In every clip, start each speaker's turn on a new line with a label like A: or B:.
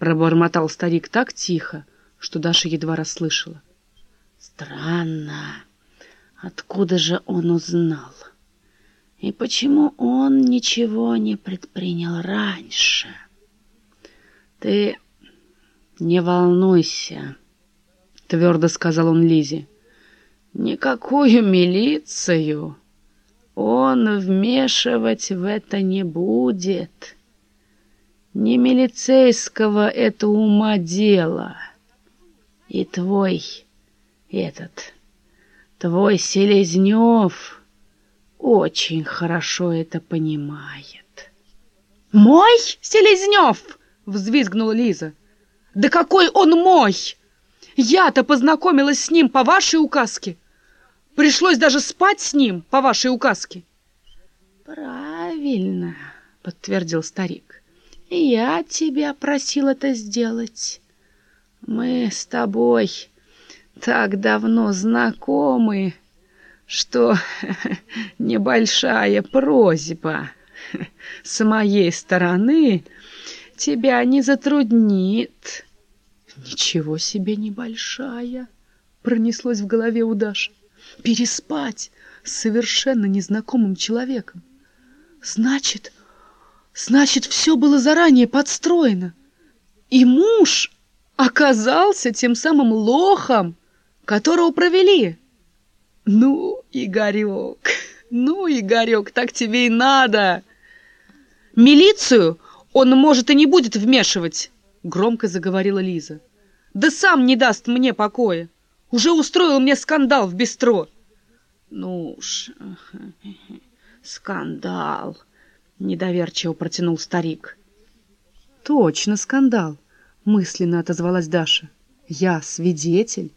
A: Пробормотал старик так тихо, что Даша едва расслышала.
B: Странно, откуда же он узнал? И почему он ничего не предпринял раньше? Ты не волнуйся, твердо сказал он Лизе. Никакую милицию он вмешивать в это не будет. Не милицейского это ума дело. И твой этот, твой Селезнев очень хорошо это понимает.
A: «Мой Селезнев!» — взвизгнула Лиза. «Да какой он мой! Я-то познакомилась с ним по вашей указке. Пришлось даже спать с ним по вашей указке».
B: «Правильно», — подтвердил старик. «Я тебя просил это сделать. Мы с тобой так давно знакомы, что небольшая просьба с моей стороны тебя не затруднит.
A: Ничего себе небольшая, пронеслось в голове у Даши. Переспать с совершенно незнакомым человеком. Значит, значит, все было заранее подстроено. И муж оказался тем самым лохом, которого провели. Ну, Игорек, ну, Игорек, так тебе и надо. Милицию он, может, и не будет вмешивать, громко заговорила Лиза. Да сам не даст мне покоя. Уже устроил мне скандал в бистро.
B: Ну уж, скандал, недоверчиво протянул старик.
A: Точно скандал, мысленно отозвалась Даша. Я свидетель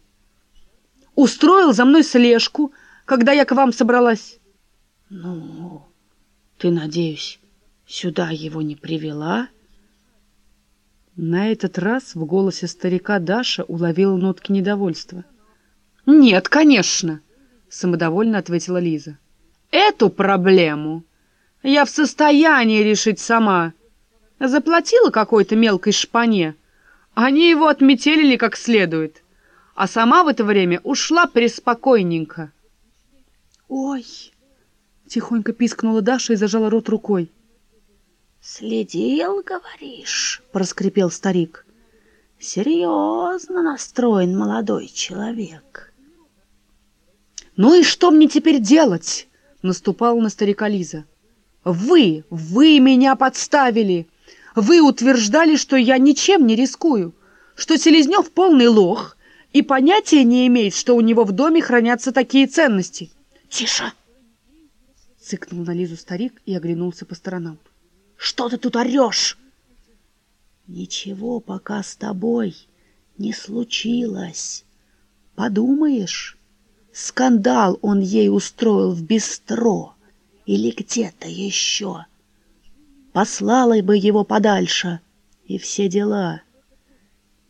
A: устроил за мной слежку, когда я к вам собралась.
B: Ну, ты, надеюсь, сюда его не привела?
A: На этот раз в голосе старика Даша уловила нотки недовольства. «Нет, конечно!» — самодовольно ответила Лиза. «Эту проблему я в состоянии решить сама. Заплатила какой-то мелкой шпане. Они его отметелили как следует а сама в это время ушла преспокойненько. «Ой!» — тихонько пискнула Даша и зажала рот рукой.
B: «Следил, говоришь?» — проскрипел старик. «Серьезно настроен молодой человек».
A: «Ну и что мне теперь делать?» — наступала на старика Лиза. «Вы, вы меня подставили! Вы утверждали, что я ничем не рискую, что Селезнев полный лох, и понятия не имеет, что у него в доме хранятся такие ценности.
B: «Тише!»
A: — цыкнул на Лизу старик и оглянулся по сторонам.
B: «Что ты тут орешь?» «Ничего пока с тобой не случилось. Подумаешь, скандал он ей устроил в бистро или где-то еще. Послала бы его подальше, и все дела».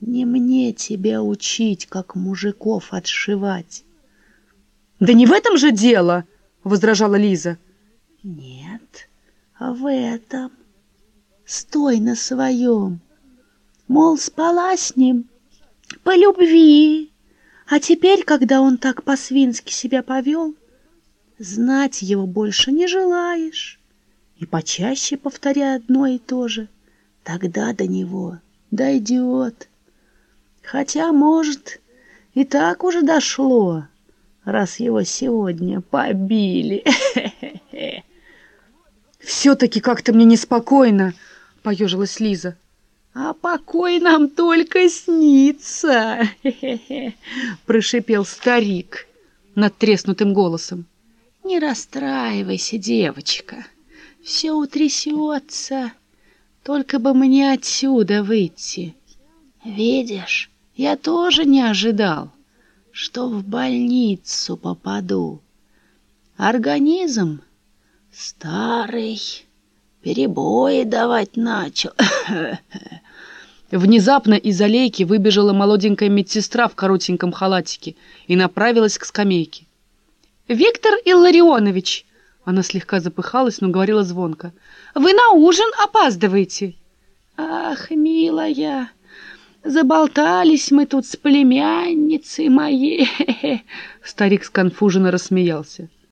B: Не мне тебя учить, как мужиков отшивать.
A: Да не в этом же дело, возражала Лиза.
B: Нет, а в этом. Стой на своем. Мол, спала с ним по любви. А теперь, когда он так по-свински себя повел, знать его больше не желаешь. И почаще повторяй одно и то же. Тогда до него дойдет. Хотя, может, и так уже дошло, раз его сегодня побили.
A: «Все-таки как-то мне неспокойно», — поежилась Лиза.
B: «А покой нам только снится!» — прошипел старик над треснутым голосом. «Не расстраивайся, девочка, все утрясется, только бы мне отсюда выйти. Видишь, я тоже не ожидал, что в больницу попаду. Организм старый, перебои давать начал.
A: Внезапно из аллейки выбежала молоденькая медсестра в коротеньком халатике и направилась к скамейке. «Виктор Илларионович!» Она слегка запыхалась, но говорила звонко. «Вы на ужин опаздываете!»
B: «Ах, милая,
A: Заболтались мы тут с племянницей моей. Старик сконфуженно рассмеялся.